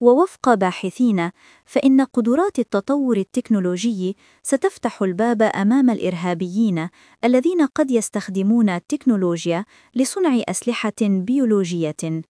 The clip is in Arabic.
ووفق باحثين فإن قدرات التطور التكنولوجي ستفتح الباب أمام الإرهابيين الذين قد يستخدمون التكنولوجيا لصنع أسلحة بيولوجية.